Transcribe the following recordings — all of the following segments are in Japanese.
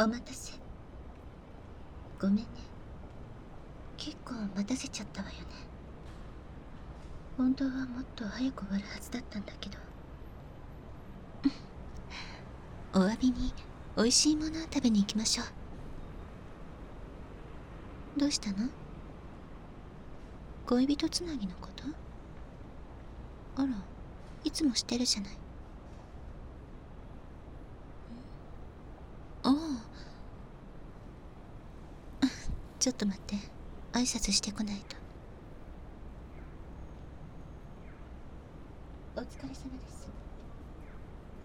お待たせ。ごめんね。結構待たせちゃったわよね。本当はもっと早く終わるはずだったんだけど。お詫びに美味しいものを食べに行きましょう。どうしたの？恋人つなぎのこと？あらいつもしてるじゃないああちょっと待って。挨拶してこないと。お疲れ様です。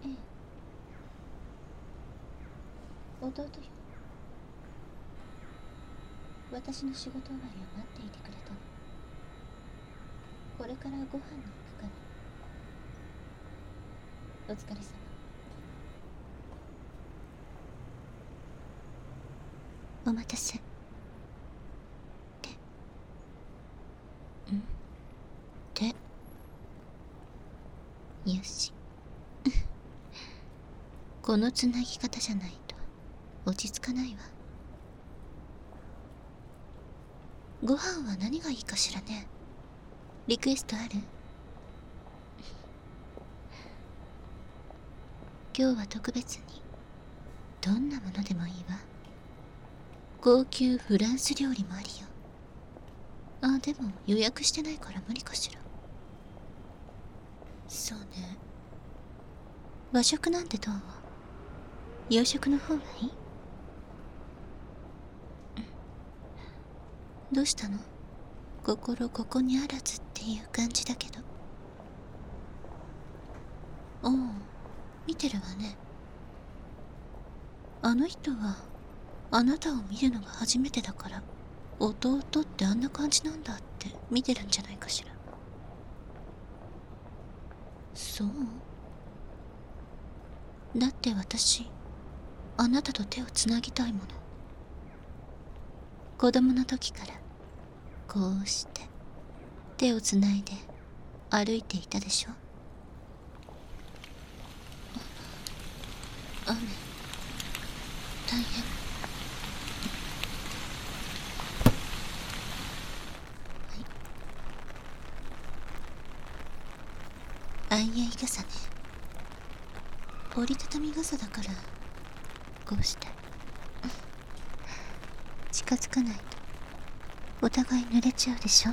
ええ。弟よ。私の仕事終わりを待っていてくれたの。これからご飯に行くから。お疲れ様。お待たせてんて。よし。このつなぎ方じゃないと。落ち着かないわ。ご飯は何がいいかしらねリクエストある？今日は特別に。どんなものでもいいわ。高級フランス料理もありよ。あでも予約してないから無理かしら。そうね。和食なんてどう？洋食の方がいい？どうしたの？心ここにあらずっていう感じだけど。おお見てるわね。あの人はあなたを見るのが初めてだから。弟ってあんな感じなんだって見てるんじゃないかしら。そう？だって私あなたと手をつなぎたいもの。子供の時からこうして手をつないで歩いていたでしょ。雨。大変はいあいあい傘ね。折りたたみ傘だからこうして。近づかないと。お互い濡れちゃうでしょ？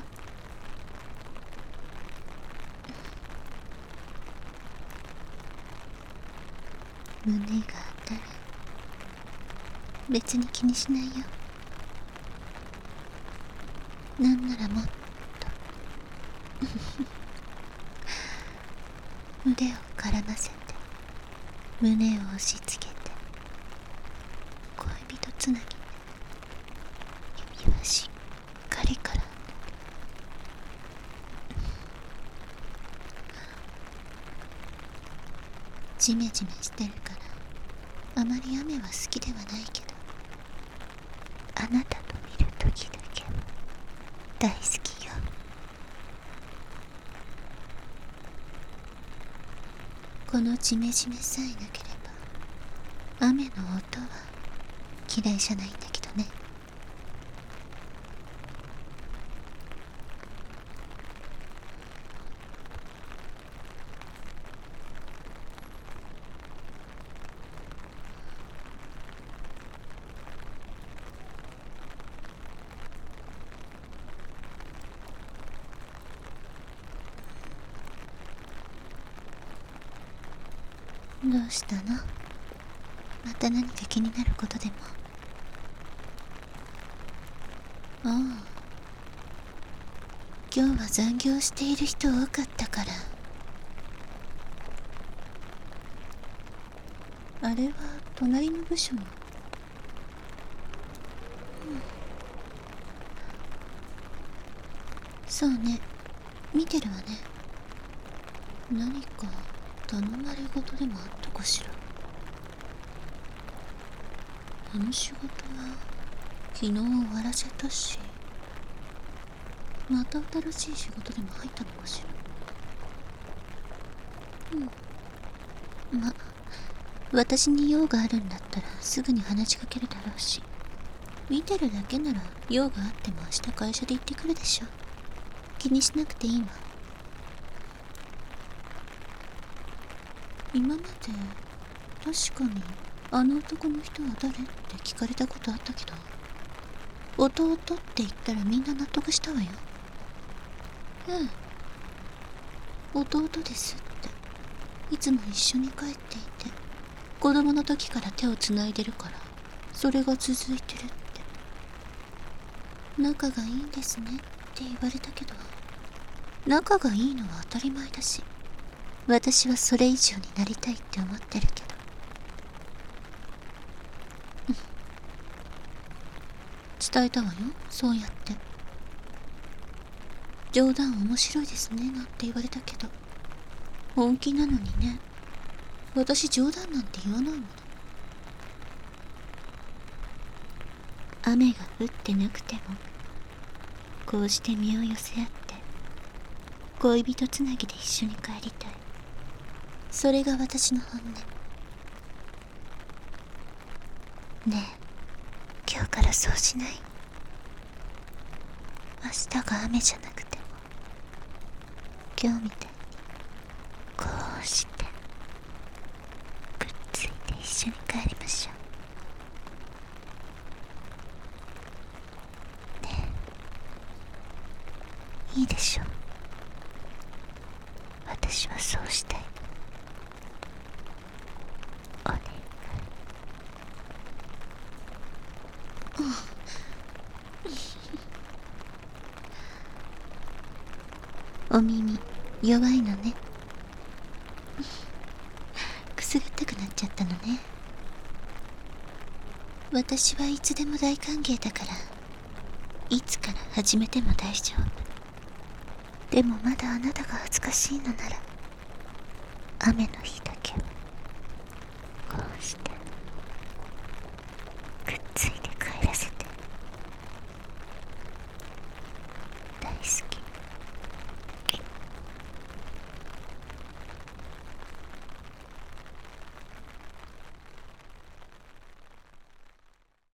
胸が当たる。別に気にしないよ。なんならもっと。腕を絡ませて胸を押し付けて恋人つなぎ指はしっかり絡んで。ジメジメしてるからあまり雨は好きではないけどあなたと見る時だけ大好きよこのジメジメさえなければ雨の音は嫌いじゃないんだけどね。どうしたの？また何か気になることでも？ああ。今日は残業している人多かったから。あれは隣の部署の？うん。そうね。見てるわね。何か？頼まれ事でもあったかしら。あの仕事は昨日終わらせたしまた新しい仕事でも入ったのかしら。うん。ま私に用があるんだったらすぐに話しかけるだろうし見てるだけなら用があっても明日会社で行ってくるでしょ。気にしなくていいわ今まで確かにあの男の人は誰って聞かれたことあったけど弟って言ったらみんな納得したわよ。ええ弟ですって。いつも一緒に帰っていて子供の時から手をつないでるからそれが続いてるって。仲がいいんですねって言われたけど仲がいいのは当たり前だし私はそれ以上になりたいって思ってるけど。伝えたわよ。そうやって。冗談面白いですねなんて言われたけど。本気なのにね。私冗談なんて言わないもの。雨が降ってなくてもこうして身を寄せ合って恋人つなぎで一緒に帰りたい。それが私の本音。ねえ今日からそうしない？明日が雨じゃなくても今日みたいにこうしてくっついて一緒に帰りましょう。ねえいいでしょう。私はそうしたいお願いお耳弱いのね。くすぐったくなっちゃったのね。私はいつでも大歓迎だからいつから始めても大丈夫。でもまだあなたが恥ずかしいのなら雨の日だけは。